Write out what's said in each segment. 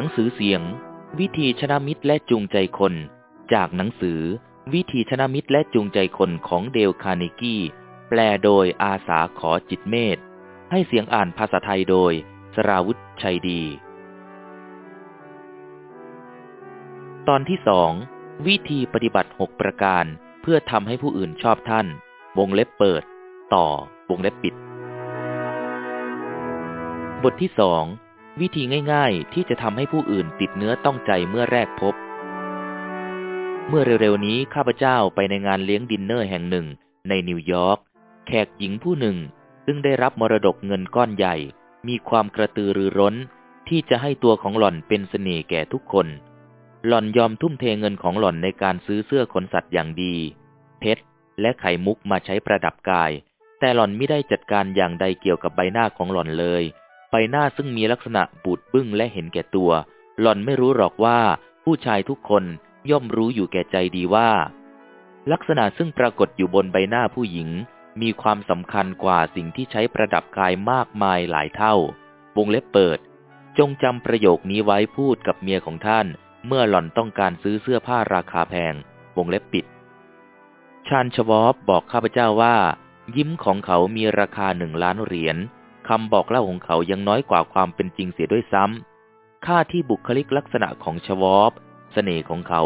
หนังสือเสียง วิธีชนะมิตรและจูงใจคน จากหนังสือ วิธีชนะมิตรและจูงใจคนของเดลคาร์เนกี้ แปลโดยอาษาขอจิตต์เมตต์ให้เสียงอ่านภาษาไทยโดย สราวุธชัยดี ตอนที่สองวิธีปฏิบัติหกประการ เพื่อทำให้ผู้อื่นชอบท่าน วงเล็บเปิด ต่อ วงเล็บปิด บทที่สอง วิธีง่ายๆ ที่จะทำให้ผู้อื่นติดเนื้อต้องใจเมื่อแรกพบ เมื่อเร็วๆนี้ข้าพเจ้าไปในงานเลี้ยงดินเนอร์แห่งหนึ่ง ในนิวยอร์กแขกหญิงผู้หนึ่ง ซึ่งได้รับมรดกเงินก้อนใหญ่ มีความกระตือรือร้น ที่จะให้ตัวของหล่อนเป็นเสน่ห์แก่ทุกคน หล่อนยอมทุ่มเทเงินของหล่อนในการซื้อเสื้อขนสัตว์อย่างดี เพชรและไข่มุกมาใช้ประดับกาย แต่หล่อนไม่ได้จัดการอย่างใดเกี่ยวกับใบหน้าของหล่อนเลย ใบหน้าซึ่งมีลักษณะบูดบึ้งและเห็นแก่ตัว หล่อนไม่รู้หรอกว่า ผู้ชายทุกคนย่อมรู้อยู่แก่ใจดีว่า ลักษณะซึ่งปรากฏอยู่บนใบหน้าผู้หญิง มีความสำคัญกว่าสิ่งที่ใช้ประดับกายมากมายหลายเท่าวงเล็บเปิด จงจำประโยคนี้ไว้พูดกับเมียของท่าน เมื่อหล่อนต้องการซื้อเสื้อผ้าราคาแพง วงเล็บปิด ชานชวอบบอกข้าพเจ้าว่า ยิ้มของเขามีราคาหนึ่งล้านเหรียญ คำบอกเล่าของเขายังน้อยกว่าความเป็นจริงเสียด้วยซ้ำ ค่าที่บุคลิกลักษณะของชวอบเสน่ห์ของเขา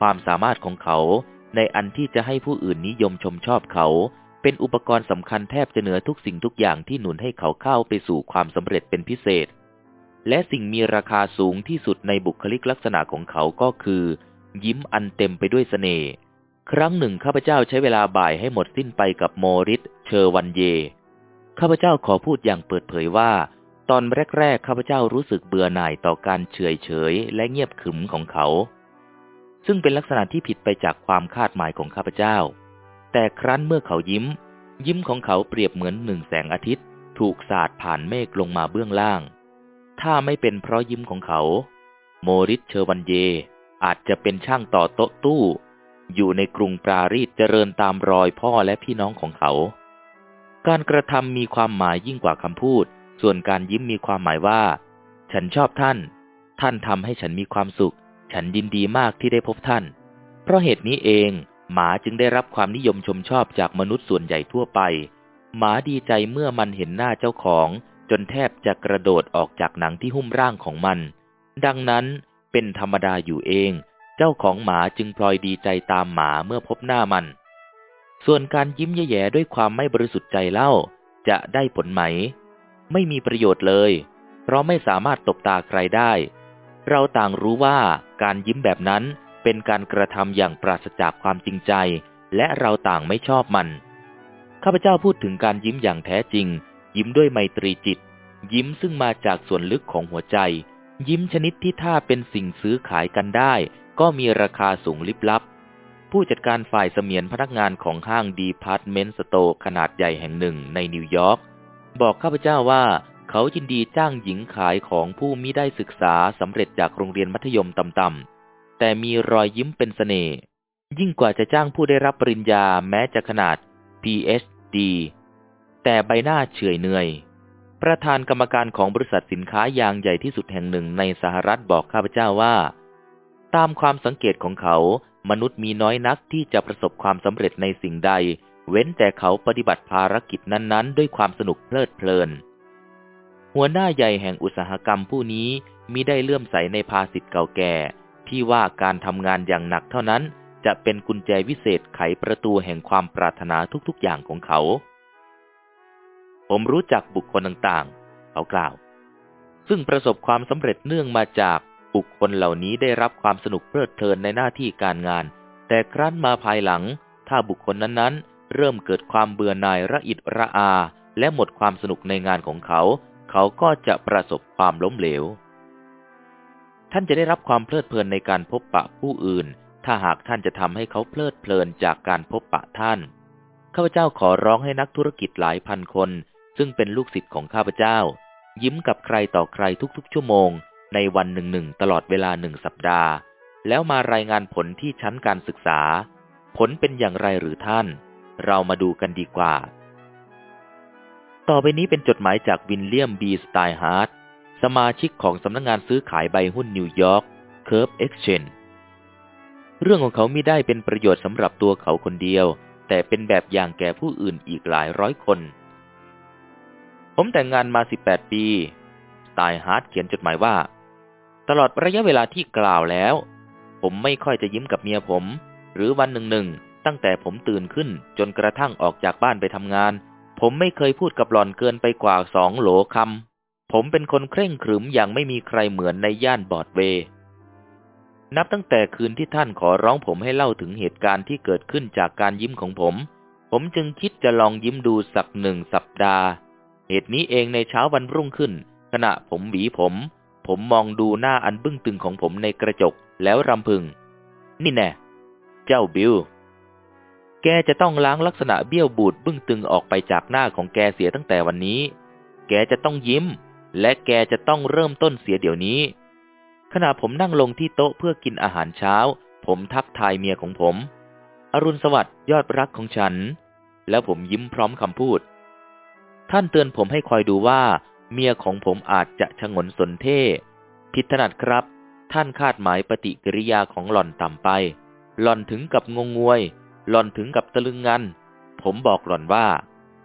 ความสามารถของเขา ในอันที่จะให้ผู้อื่นนิยมชมชอบเขา เป็นอุปกรณ์สำคัญแทบจะเหนือทุกสิ่งทุกอย่างที่หนุนให้เขาเข้าไปสู่ความสำเร็จเป็นพิเศษ และสิ่งมีราคาสูงที่สุดในบุคลิกลักษณะของเขาก็คือ ยิ้มอันเต็มไปด้วยเสน่ห์ ครั้งหนึ่งข้าพเจ้าใช้เวลาบ่ายให้หมดสิ้นไปกับโมริส เชอร์วันเย ข้าพเจ้าขอพูดอย่างเปิดเผยว่า ตอนแรก ๆ ข้าพเจ้ารู้สึกเบื่อหน่ายต่อการเฉยเฉยและเงียบขรึมของเขา ซึ่งเป็นลักษณะที่ผิดไปจากความคาดหมายของข้าพเจ้า แต่ครั้นเมื่อเขายิ้ม ยิ้มของเขาเปรียบเหมือนหนึ่งแสงอาทิตย์ ถูกสาดผ่านเมฆลงมาเบื้องล่าง ถ้าไม่เป็นเพราะยิ้มของเขา โมริสเชอร์วันเย อาจจะเป็นช่างต่อโต๊ะตู้ อยู่ในกรุงปรารีสเจริญตามรอยพ่อและพี่น้องของเขา การกระทำมีความหมายยิ่งกว่าคำพูด ส่วนการยิ้มมีความหมายว่า ฉันชอบท่าน ท่านทำให้ฉันมีความสุข ฉันยินดีมากที่ได้พบท่าน เพราะเหตุนี้เอง หมาจึงได้รับความนิยมชมชอบจากมนุษย์ส่วนใหญ่ทั่วไป หมาดีใจเมื่อมันเห็นหน้าเจ้าของ จนแทบจะกระโดดออกจากหนังที่หุ้มร่างของมัน ดังนั้นเป็นธรรมดาอยู่เอง เจ้าของหมาจึงพลอยดีใจตามหมาเมื่อพบหน้ามัน ส่วนการยิ้มแย่ๆด้วยความไม่บริสุทธิ์ใจเล่า จะได้ผลไหม ไม่มีประโยชน์เลย เพราะไม่สามารถตบตาใครได้ เราต่างรู้ว่าการยิ้มแบบนั้นเป็นการกระทำอย่างปราศจากความจริงใจ และเราต่างไม่ชอบมัน ข้าพเจ้าพูดถึงการยิ้มอย่างแท้จริง ยิ้มด้วยไมตรีจิต ยิ้มซึ่งมาจากส่วนลึกของหัวใจ ยิ้มชนิดที่ถ้าเป็นสิ่งซื้อขายกันได้ ก็มีราคาสูงลิบลับ ผู้จัดการฝ่ายเสมียนพนักงานของห้าง department store ขนาดใหญ่แห่งหนึ่งในนิวยอร์กบอกข้าพเจ้าว่าเขายินดีจ้างหญิงขายของผู้มิได้ศึกษาสำเร็จจากโรงเรียนมัธยมต่ำๆแต่มีรอยยิ้มเป็นสเสน่ห์ยิ่งกว่าจะจ้างผู้ได้รับปริญญาแม้จะขนาด PhD แต่ใบหน้าเฉยเหนื่อย ประธานกรรมการของบริษัทสินค้ายางใหญ่ที่สุดแห่งหนึ่งในสหรัฐบอกข้าพเจ้าว่า ตามความสังเกตของเขา มนุษย์มีน้อยนักที่จะประสบความสำเร็จในสิ่งใด เว้นแต่เขาปฏิบัติภารกิจนั้นๆ ด้วยความสนุกเพลิดเพลิน หัวหน้าใหญ่แห่งอุตสาหกรรมผู้นี้มิได้เลื่อมใสในภาษิตเก่าแก่ ที่ว่าการทำงานอย่างหนักเท่านั้น จะเป็นกุญแจวิเศษไขประตูแห่งความปรารถนาทุกๆอย่างของเขา ผมรู้จักบุคคลต่างๆ เขากล่าว ซึ่งประสบความสำเร็จเนื่องมาจาก บุคคลเหล่านี้ได้รับความสนุกเพลิดเพลินในหน้าที่การงาน แต่ครั้นมาภายหลัง ถ้าบุคคลนั้นๆ เริ่มเกิดความเบื่อหน่ายระอิดระอา และหมดความสนุกในงานของเขา เขาก็จะประสบความล้มเหลว ท่านจะได้รับความเพลิดเพลินในการพบปะผู้อื่น ถ้าหากท่านจะทำให้เขาเพลิดเพลินจากการพบปะท่าน ข้าพเจ้าขอร้องให้นักธุรกิจหลายพันคน ซึ่งเป็นลูกศิษย์ของข้าพเจ้า ยิ้มกับใครต่อใครทุกๆ ชั่วโมง ในวันหนึ่งหนึ่งตลอดเวลาหนึ่งสัปดาห์ แล้วมารายงานผลที่ชั้นการศึกษา ผลเป็นอย่างไรหรือท่าน เรามาดูกันดีกว่า ต่อไปนี้เป็นจดหมายจากวิลเลียมบีสไตน์ฮาร์ดสมาชิกของสำนักงานซื้อขายใบหุ้นนิวยอร์ก Curb Exchange เรื่องของเขาไม่ได้เป็นประโยชน์สำหรับตัวเขาคนเดียว แต่เป็นแบบอย่างแก่ผู้อื่นอีกหลายร้อยคน ผมแต่งงานมา 18 ปี สไตน์ฮาร์ดเขียนจดหมายว่า ลอดระยะเวลาที่กล่าวแล้ว ผมไม่ค่อยจะยิ้มกับเมียผม หรือวันหนึ่งหนึ่งตั้งแต่ผมตื่นขึ้นจนกระทั่งออกจากบ้านไปทำงาน ผมไม่เคยพูดกับหล่อนเกินไปกว่าสองโหลคำผมเป็นคนเคร่งขรึมอย่างไม่มีใครเหมือนในย่านบอดเวย์นับตั้งแต่คืนที่ท่านขอร้องผมให้เล่าถึงเหตุการณ์ที่เกิดขึ้นจากการยิ้มของผม ผมจึงคิดจะลองยิ้มดูสักหนึ่งสัปดาห์ เหตุนี้เองในเช้าวันรุ่งขึ้น ขณะผมหวีผม ผมมองดูหน้าอันบึ้งตึงของผมในกระจกแล้วรำพึง นี่แน่ เจ้าบิล แกจะต้องล้างลักษณะเบี้ยวบูดบึ้งตึงออกไปจากหน้าของแกเสียตั้งแต่วันนี้ แกจะต้องยิ้ม และแกจะต้องเริ่มต้นเสียเดี๋ยวนี้ ขณะผมนั่งลงที่โต๊ะเพื่อกินอาหารเช้า ผมทักทายเมียของผม อรุณสวัสดิ์ยอดรักของฉัน แล้วผมยิ้มพร้อมคำพูด ท่านเตือนผมให้คอยดูว่า เมียของผมอาจจะชงนสนเท่ผิดถนัดครับ ท่านคาดหมายปฏิกิริยาของหล่อนต่ำไป หล่อนถึงกับงงงวย หล่อนถึงกับตะลึงงัน ผมบอกหล่อนว่า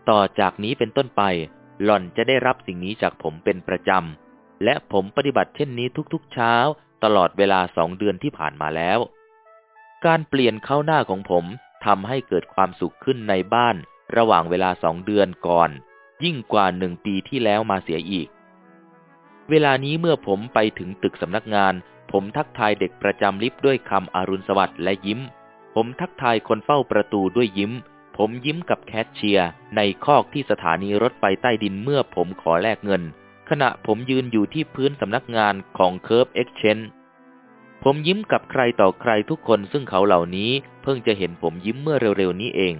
ต่อจากนี้เป็นต้นไป หล่อนจะได้รับสิ่งนี้จากผมเป็นประจำ และผมปฏิบัติเช่นนี้ทุกๆเช้า ตลอดเวลาสองเดือนที่ผ่านมาแล้ว การเปลี่ยนเข้าหน้าของผมทำให้เกิดความสุขขึ้นในบ้านระหว่างเวลาสองเดือนก่อน ยิ่งกว่าหนึ่งปีที่แล้วมาเสียอีก เวลานี้เมื่อผมไปถึงตึกสำนักงาน ผมทักทายเด็กประจำลิฟต์ด้วยคำอารุณสวัสดิ์และยิ้ม ผมทักทายคนเฝ้าประตูด้วยยิ้ม ผมยิ้มกับแคชเชียร์ในคอกที่สถานีรถไฟใต้ดินเมื่อผมขอแลกเงิน ขณะผมยืนอยู่ที่พื้นสำนักงานของ Curve Exchange ผมยิ้มกับใครต่อใครทุกคนซึ่งเขาเหล่านี้เพิ่งจะเห็นผมยิ้มเมื่อเร็วๆนี้เอง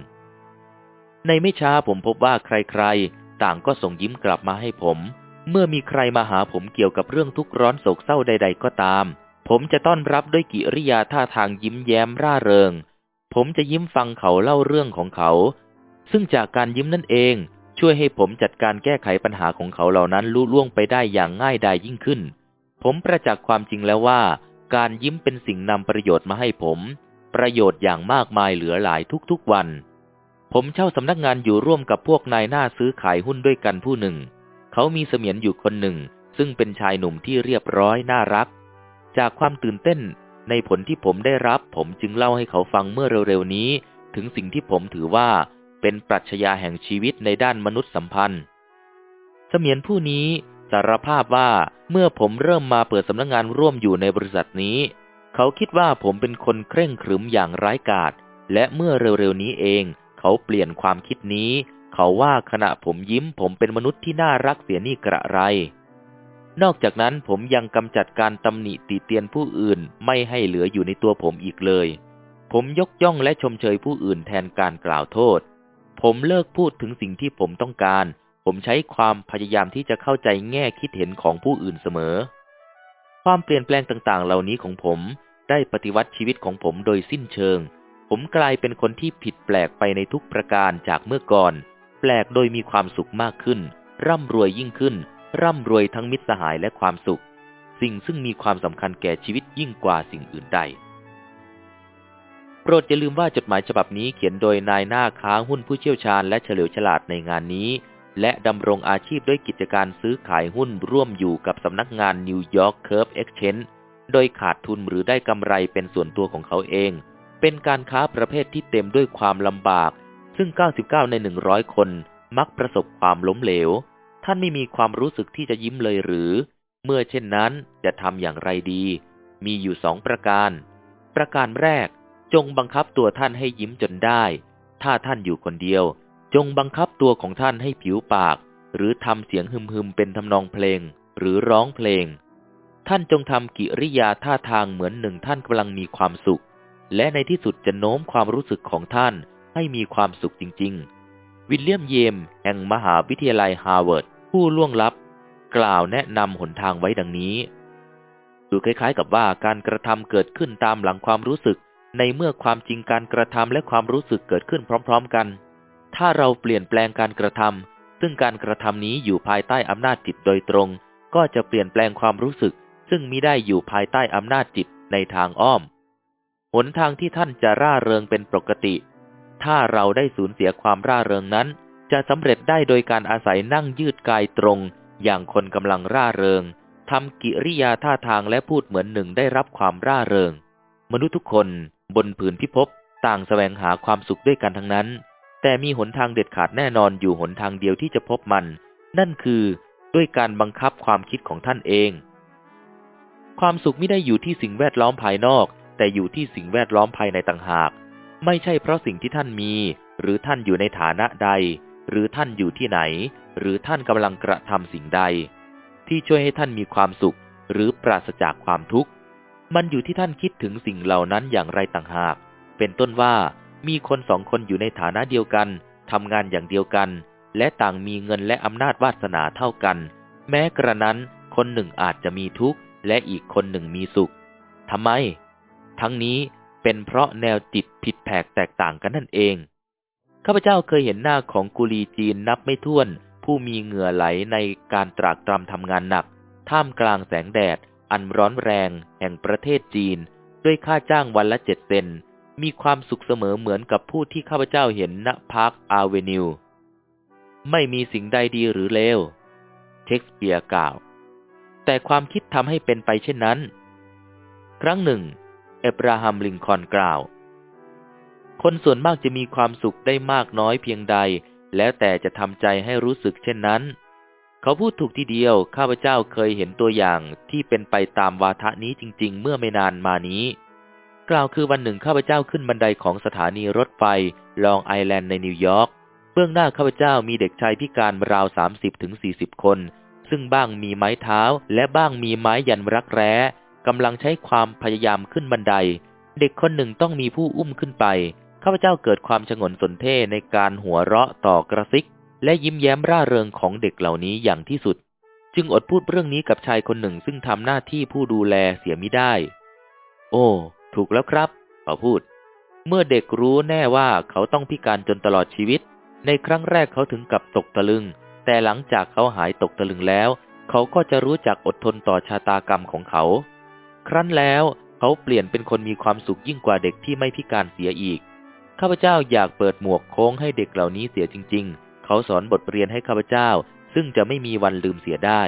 ในไม่ช้าผมพบว่าใครๆ ต่างก็ส่งยิ้มกลับมาให้ผม เมื่อมีใครมาหาผมเกี่ยวกับเรื่องทุกข์ร้อนโศกเศร้าใด ๆ ก็ตาม ผมจะต้อนรับด้วยกิริยาท่าทางยิ้มแย้มร่าเริง ผมจะยิ้มฟังเขาเล่าเรื่องของเขา ซึ่งจากการยิ้มนั่นเองช่วยให้ผมจัดการแก้ไขปัญหาของเขาเหล่านั้นลุล่วงไปได้อย่างง่ายดายยิ่งขึ้น ผมประจักษ์ความจริงแล้วว่า การยิ้มเป็นสิ่งนำประโยชน์มาให้ผม ประโยชน์อย่างมากมายเหลือหลายทุกๆวัน ผมเช่าสำนักงานอยู่ร่วมกับพวกนายหน้าซื้อขายหุ้นด้วยกันผู้หนึ่ง เขามีเสมียนอยู่คนหนึ่ง ซึ่งเป็นชายหนุ่มที่เรียบร้อยน่ารัก จากความตื่นเต้นในผลที่ผมได้รับผมจึงเล่าให้เขาฟังเมื่อเร็วๆนี้ ถึงสิ่งที่ผมถือว่าเป็นปรัชญาแห่งชีวิตในด้านมนุษยสัมพันธ์ เสมียนผู้นี้สารภาพว่าเมื่อผมเริ่มมาเปิดสำนักงงานร่วมอยู่ในบริษัทนี้ เขาคิดว่าผมเป็นคนเคร่งขรึมอย่างร้ายกาจและเมื่อเร็วๆนี้เอง เขาเปลี่ยนความคิดนี้ เขาว่าขณะผมยิ้มผมเป็นมนุษย์ที่น่ารักเสียนี่กระไร นอกจากนั้นผมยังกำจัดการตำหนิติเตียนผู้อื่นไม่ให้เหลืออยู่ในตัวผมอีกเลย ผมยกย่องและชมเชยผู้อื่นแทนการกล่าวโทษ ผมเลิกพูดถึงสิ่งที่ผมต้องการ ผมใช้ความพยายามที่จะเข้าใจแง่คิดเห็นของผู้อื่นเสมอ ความเปลี่ยนแปลงต่างๆ เหล่านี้ของผมได้ปฏิวัติชีวิตของผมโดยสิ้นเชิง ผมกลายเป็นคนที่ผิดแปลกไปในทุกประการจากเมื่อก่อน แปลกโดยมีความสุขมากขึ้น ร่ำรวยยิ่งขึ้น ร่ำรวยทั้งมิตรสหายและความสุข สิ่งซึ่งมีความสำคัญแก่ชีวิตยิ่งกว่าสิ่งอื่นใด โปรดอย่าลืมว่าจดหมายฉบับนี้เขียนโดยนายหน้าค้าหุ้นผู้เชี่ยวชาญและเฉลียวฉลาดในงานนี้ และดำรงอาชีพด้วยกิจการซื้อขายหุ้นร่วมอยู่กับสำนักงานนิวยอร์ก Curb Exchange โดยขาดทุนหรือได้กำไรเป็นส่วนตัวของเขาเอง เป็นการค้าประเภทที่เต็มด้วยความลำบาก ซึ่ง 99 ใน 100 คนมักประสบความล้มเหลว ท่านไม่มีความรู้สึกที่จะยิ้มเลยหรือ เมื่อเช่นนั้นจะทำอย่างไรดี มีอยู่สองประการ ประการแรก จงบังคับตัวท่านให้ยิ้มจนได้ ถ้าท่านอยู่คนเดียว จงบังคับตัวของท่านให้ผิวปาก หรือทำเสียงฮึมฮึมเป็นทำนองเพลง หรือร้องเพลง ท่านจงทำกิริยาท่าทางเหมือนหนึ่งท่านกำลังมีความสุข และในที่สุดจะโน้มความรู้สึกของท่านให้มีความสุขจริง ๆ วิลเลียมเจมส์แห่งมหาวิทยาลัยฮาร์วาร์ดผู้ล่วงลับ กล่าวแนะนำหนทางไว้ดังนี้ ดูคล้ายๆกับว่าการกระทำเกิดขึ้นตามหลังความรู้สึก ในเมื่อความจริงการกระทำและความรู้สึกเกิดขึ้นพร้อม ๆ กัน ถ้าเราเปลี่ยนแปลงการกระทำซึ่งการกระทำนี้อยู่ภายใต้อำนาจจิตโดยตรง ก็จะเปลี่ยนแปลงความรู้สึก ซึ่งมิได้อยู่ภายใต้อำนาจจิตในทางอ้อม หนทางที่ท่านจะร่าเริงเป็นปกติ ถ้าเราได้สูญเสียความร่าเริงนั้น จะสำเร็จได้โดยการอาศัยนั่งยืดกายตรง อย่างคนกำลังร่าเริงทำกิริยาท่าทางและพูดเหมือนหนึ่งได้รับความร่าเริง มนุษย์ทุกคนบนผืนพิภพต่างแสวงหาความสุขด้วยกันทั้งนั้น แต่มีหนทางเด็ดขาดแน่นอนอยู่หนทางเดียวที่จะพบมัน นั่นคือด้วยการบังคับความคิดของท่านเอง ความสุขไม่ได้อยู่ที่สิ่งแวดล้อมภายนอก แต่อยู่ที่สิ่งแวดล้อมภายในต่างหาก ไม่ใช่เพราะสิ่งที่ท่านมี หรือท่านอยู่ในฐานะใด หรือท่านอยู่ที่ไหน หรือท่านกำลังกระทำสิ่งใด ที่ช่วยให้ท่านมีความสุข หรือปราศจากความทุกข์ มันอยู่ที่ท่านคิดถึงสิ่งเหล่านั้นอย่างไรต่างหาก เป็นต้นว่ามีคนสองคนอยู่ในฐานะเดียวกันทำงานอย่างเดียวกัน และต่างมีเงินและอำนาจวาสนาเท่ากัน แม้กระนั้นคนหนึ่งอาจจะมีทุกข์ และอีกคนหนึ่งมีสุขทำไม ทั้งนี้เป็นเพราะแนวจิตผิดแผกแตกต่างกันนั่นเอง ข้าพเจ้าเคยเห็นหน้าของกุลีจีนนับไม่ถ้วน ผู้มีเหงื่อไหลในการตรากตรำทำงานหนัก ท่ามกลางแสงแดด อันร้อนแรงแห่งประเทศจีน ด้วยค่าจ้างวันละเจ็ดเซ็นต์ มีความสุขเสมอเหมือนกับผู้ที่ข้าพเจ้าเห็นณพาร์คอาเวนิว ไม่มีสิ่งใดดีหรือเลว เชคสเปียร์กล่าว แต่ความคิดทำให้เป็นไปเช่นนั้น ครั้งหนึ่ง เอบราฮัมลิงคอนกล่าว คนส่วนมากจะมีความสุขได้มากน้อยเพียงใด แล้วแต่จะทำใจให้รู้สึกเช่นนั้น เขาพูดถูกทีเดียว ข้าพเจ้าเคยเห็นตัวอย่างที่เป็นไปตามวาทะนี้จริง ๆ เมื่อไม่นานมานี้ กล่าวคือวันหนึ่งข้าพเจ้าขึ้นบันไดของสถานีรถไฟลองไอแลนด์ในนิวยอร์ก เบื้องหน้าข้าพเจ้ามีเด็กชายพิการราวสามสิบถึงสี่สิบคน ซึ่งบ้างมีไม้เท้าและบ้างมีไม้ยันรักแร้ กำลังใช้ความพยายามขึ้นบันได เด็กคนหนึ่งต้องมีผู้อุ้มขึ้นไป ข้าพเจ้าเกิดความชงนสนเท่ในการหัวเราะต่อกระซิก และยิ้มแย้มร่าเริงของเด็กเหล่านี้อย่างที่สุด จึงอดพูดเรื่องนี้กับชายคนหนึ่งซึ่งทำหน้าที่ผู้ดูแลเสียมิได้ โอ้ ถูกแล้วครับเขาพูด เมื่อเด็กรู้แน่ว่าเขาต้องพิการจนตลอดชีวิต ในครั้งแรกเขาถึงกับตกตะลึง แต่หลังจากเขาหายตกตะลึงแล้ว เขาก็จะรู้จักอดทนต่อชะตากรรมของเขา ครั้นแล้วเขาเปลี่ยนเป็นคนมีความสุขยิ่งกว่าเด็กที่ไม่พิการเสียอีก ข้าพเจ้าอยากเปิดหมวกโค้งให้เด็กเหล่านี้เสียจริง ๆ เขาสอนบทเรียนให้ข้าพเจ้า ซึ่งจะไม่มีวันลืมเสียได้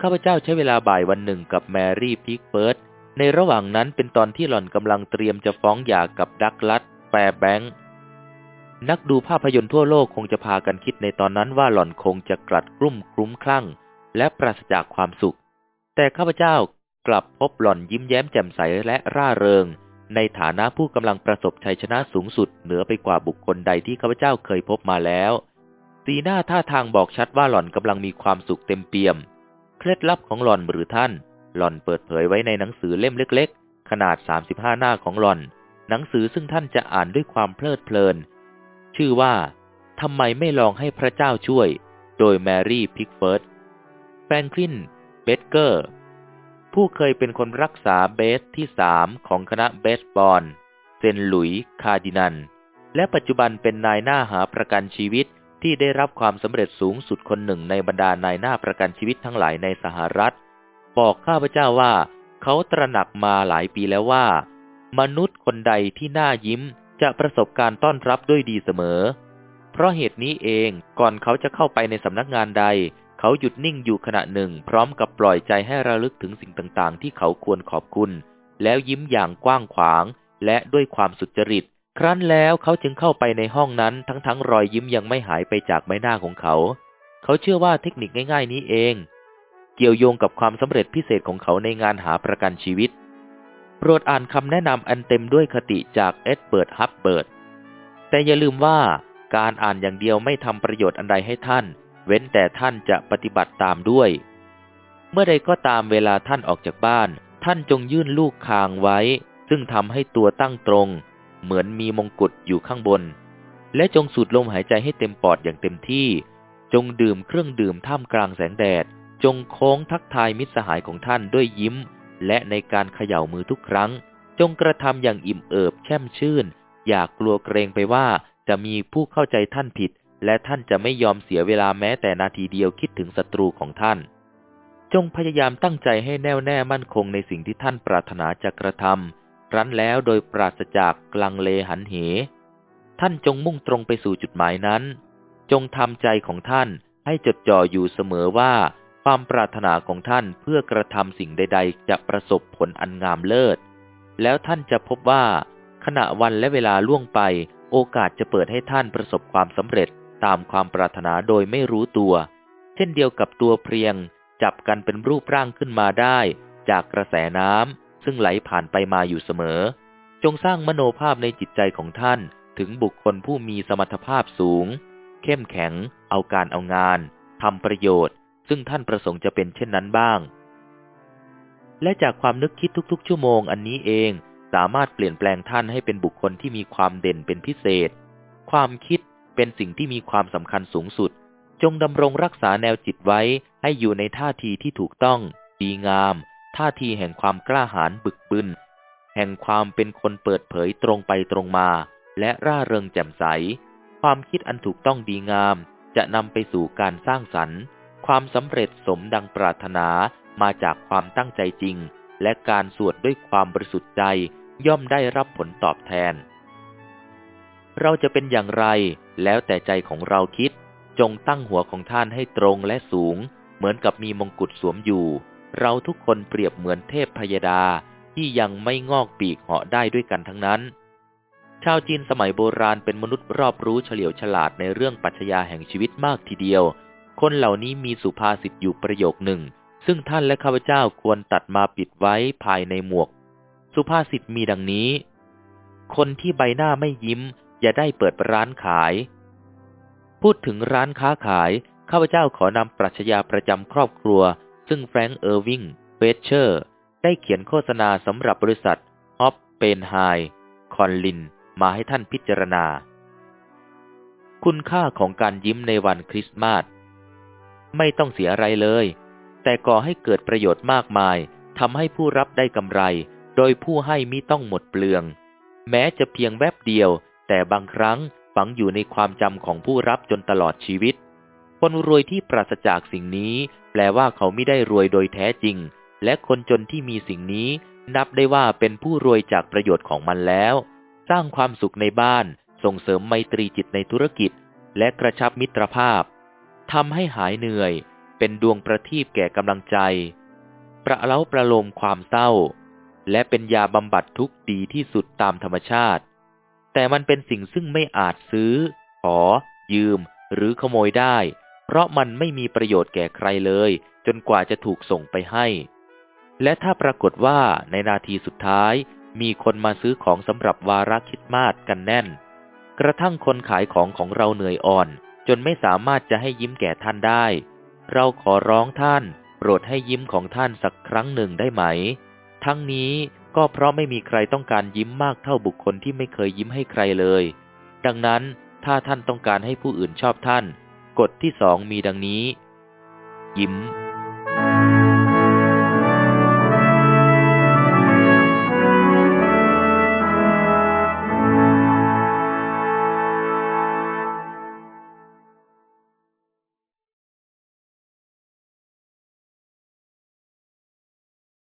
ข้าพเจ้าใช้เวลาบ่ายวันหนึ่งกับแมรี่พิกฟอร์ดในระหว่างนั้นเป็นตอนที่หล่อนกำลังเตรียมจะฟ้องหย่ากับดักลาสแฟร์แบงค์นักดูภาพยนตร์ทั่วโลกคงจะพากันคิดในตอนนั้นว่าหล่อนคงจะกลัดกลุ้มคลุ้มคลั่ง และปราศจากความสุข แต่ข้าพเจ้า กลับพบหล่อนยิ้มแย้มแจ่มใสและร่าเริง ในฐานะผู้กำลังประสบชัยชนะสูงสุดเหนือไปกว่าบุคคลใดที่ข้าพเจ้าเคยพบมาแล้วสีหน้าท่าทางบอกชัดว่าหล่อนกำลังมีความสุขเต็มเปี่ยม เคล็ดลับของหล่อนหรือท่าน หล่อนเปิดเผยไว้ในหนังสือเล่มเล็ก ๆ ขนาด 35 หน้าของหล่อน หนังสือซึ่งท่านจะอ่านด้วยความเพลิดเพลิน ชื่อว่าทำไมไม่ลองให้พระเจ้าช่วย โดยแมรี่พิกฟอร์ด แฟรงคลิน เบเกอร์ ผู้เคยเป็นคนรักษาเบสที่สามของคณะเบสบอลเซนต์หลุยส์ คาดินัน และปัจจุบันเป็นนายหน้าหาประกันชีวิตที่ได้รับความสำเร็จสูงสุดคนหนึ่งในบรรดานายหน้าประกันชีวิตทั้งหลายในสหรัฐ บอกข้าพเจ้าว่า เขาตระหนักมาหลายปีแล้วว่า มนุษย์คนใดที่น่ายิ้มจะประสบการต้อนรับด้วยดีเสมอ เพราะเหตุนี้เองก่อนเขาจะเข้าไปในสำนักงานใด เขาหยุดนิ่งอยู่ขณะหนึ่ง พร้อมกับปล่อยใจให้ระลึกถึงสิ่งต่างๆ ที่เขาควรขอบคุณ แล้วยิ้มอย่างกว้างขวาง และด้วยความสุจริต ครั้นแล้วเขาจึงเข้าไปในห้องนั้นทั้งๆรอยยิ้มยังไม่หายไปจากใบหน้าของเขา เขาเชื่อว่าเทคนิคง่าย ๆ นี้เอง เกี่ยวโยงกับความสำเร็จพิเศษของเขาในงานหาประกันชีวิต โปรดอ่านคำแนะนำอันเต็มด้วยคติจากเอ็ดเบิร์ดฮับเบิร์ดแต่อย่าลืมว่าการอ่านอย่างเดียวไม่ทำประโยชน์อันใดให้ท่าน เว้นแต่ท่านจะปฏิบัติตามด้วย เมื่อใดก็ตามเวลาท่านออกจากบ้าน ท่านจงยื่นลูกคางไว้ ซึ่งทำให้ตัวตั้งตรง เหมือนมีมงกุฎอยู่ข้างบน และจงสูดลมหายใจให้เต็มปอดอย่างเต็มที่ จงดื่มเครื่องดื่มท่ามกลางแสงแดด จงโค้งทักทายมิตรสหายของท่านด้วยยิ้ม และในการเขย่ามือทุกครั้ง จงกระทำอย่างอิ่มเอิบแช่มชื่น อย่ากกลัวเกรงไปว่าจะมีผู้เข้าใจท่านผิด และท่านจะไม่ยอมเสียเวลาแม้แต่นาทีเดียวคิดถึงศัตรูของท่าน จงพยายามตั้งใจให้แน่วแน่มั่นคงในสิ่งที่ท่านปรารถนาจะกระทำรั้นแล้วโดยปราศจากกลังเลหันเห ท่านจงมุ่งตรงไปสู่จุดหมายนั้น จงทำใจของท่านให้จดจ่ออยู่เสมอว่า ความปรารถนาของท่านเพื่อกระทำสิ่งใด ๆ จะประสบผลอันงามเลิศ แล้วท่านจะพบว่า ขณะวันและเวลาล่วงไป โอกาสจะเปิดให้ท่านประสบความสำเร็จ ตามความปรารถนาโดยไม่รู้ตัว เช่นเดียวกับตัวเพลียง จับกันเป็นรูปร่างขึ้นมาได้ จากกระแสน้ำซึ่งไหลผ่านไปมาอยู่เสมอ จงสร้างมโนภาพในจิตใจของท่านถึงบุคคลผู้มีสมรรถภาพสูง เข้มแข็ง เอาการเอางานทำประโยชน์ ซึ่งท่านประสงค์จะเป็นเช่นนั้นบ้าง และจากความนึกคิดทุกๆ ชั่วโมงอันนี้เองสามารถเปลี่ยนแปลงท่านให้เป็นบุคคลที่มีความเด่นเป็นพิเศษ ความคิด เป็นสิ่งที่มีความสำคัญสูงสุด จงดำรงรักษาแนวจิตไว้ให้อยู่ในท่าทีที่ถูกต้อง ดีงาม ท่าทีแห่งความกล้าหาญบึกบึน แห่งความเป็นคนเปิดเผยตรงไปตรงมา และร่าเริงแจ่มใส ความคิดอันถูกต้องดีงาม จะนำไปสู่การสร้างสรรค์ ความสำเร็จสมดังปรารถนามาจากความตั้งใจจริง และการสวดด้วยความบริสุทธิ์ใจย่อมได้รับผลตอบแทน เราจะเป็นอย่างไร แล้วแต่ใจของเราคิด จงตั้งหัวของท่านให้ตรงและสูง เหมือนกับมีมงกุฎสวมอยู่ เราทุกคนเปรียบเหมือนเทพพยดาที่ยังไม่งอกปีกเหาะได้ด้วยกันทั้งนั้น ชาวจีนสมัยโบราณเป็นมนุษย์รอบรู้เฉลียวฉลาดในเรื่องปรัชญาแห่งชีวิตมากทีเดียว คนเหล่านี้มีสุภาษิตอยู่ประโยคหนึ่ง ซึ่งท่านและข้าพเจ้าควรตัดมาปิดไว้ภายในหมวก สุภาษิตมีดังนี้ คนที่ใบหน้าไม่ยิ้ม อย่าได้เปิดร้านขาย พูดถึงร้านค้าขาย ข้าพเจ้าขอนำปรัชญาประจำครอบครัว ซึ่งแฟรงค์เออร์วิงเฟลตเชอร์ ได้เขียนโฆษณาสำหรับบริษัทออปเพนไฮม์คอลลินส์ มาให้ท่านพิจารณา คุณค่าของการยิ้มในวันคริสต์มาสไม่ต้องเสียอะไรเลย แต่ก่อให้เกิดประโยชน์มากมายทำให้ผู้รับได้กำไร โดยผู้ให้มิต้องหมดเปลือง แม้จะเพียงแวบเดียว แต่บางครั้งฝังอยู่ในความจำของผู้รับจนตลอดชีวิต คนรวยที่ปราศจากสิ่งนี้ แปลว่าเขาไม่ได้รวยโดยแท้จริง และคนจนที่มีสิ่งนี้ นับได้ว่าเป็นผู้รวยจากประโยชน์ของมันแล้ว สร้างความสุขในบ้าน ส่งเสริมไมตรีจิตในธุรกิจ และกระชับมิตรภาพทำให้หายเหนื่อย เป็นดวงประทีปแก่กำลังใจ ประเล้าประโลมความเศร้า และเป็นยาบำบัดทุกข์ดีที่สุดตามธรรมชาติ แต่มันเป็นสิ่งซึ่งไม่อาจซื้อ ขอ ยืม หรือขโมยได้ เพราะมันไม่มีประโยชน์แก่ใครเลย จนกว่าจะถูกส่งไปให้ และถ้าปรากฏว่าในนาทีสุดท้าย มีคนมาซื้อของสำหรับวาระคิดมาสกันแน่น กระทั่งคนขายของของเราเหนื่อยอ่อน จนไม่สามารถจะให้ยิ้มแก่ท่านได้ เราขอร้องท่าน โปรดให้ยิ้มของท่านสักครั้งหนึ่งได้ไหม ทั้งนี้ ก็เพราะไม่มีใครต้องการยิ้มมากเท่าบุคคลที่ไม่เคยยิ้มให้ใครเลย ดังนั้นถ้าท่านต้องการให้ผู้อื่นชอบท่าน กฎที่สองมีดังนี้ ยิ้ม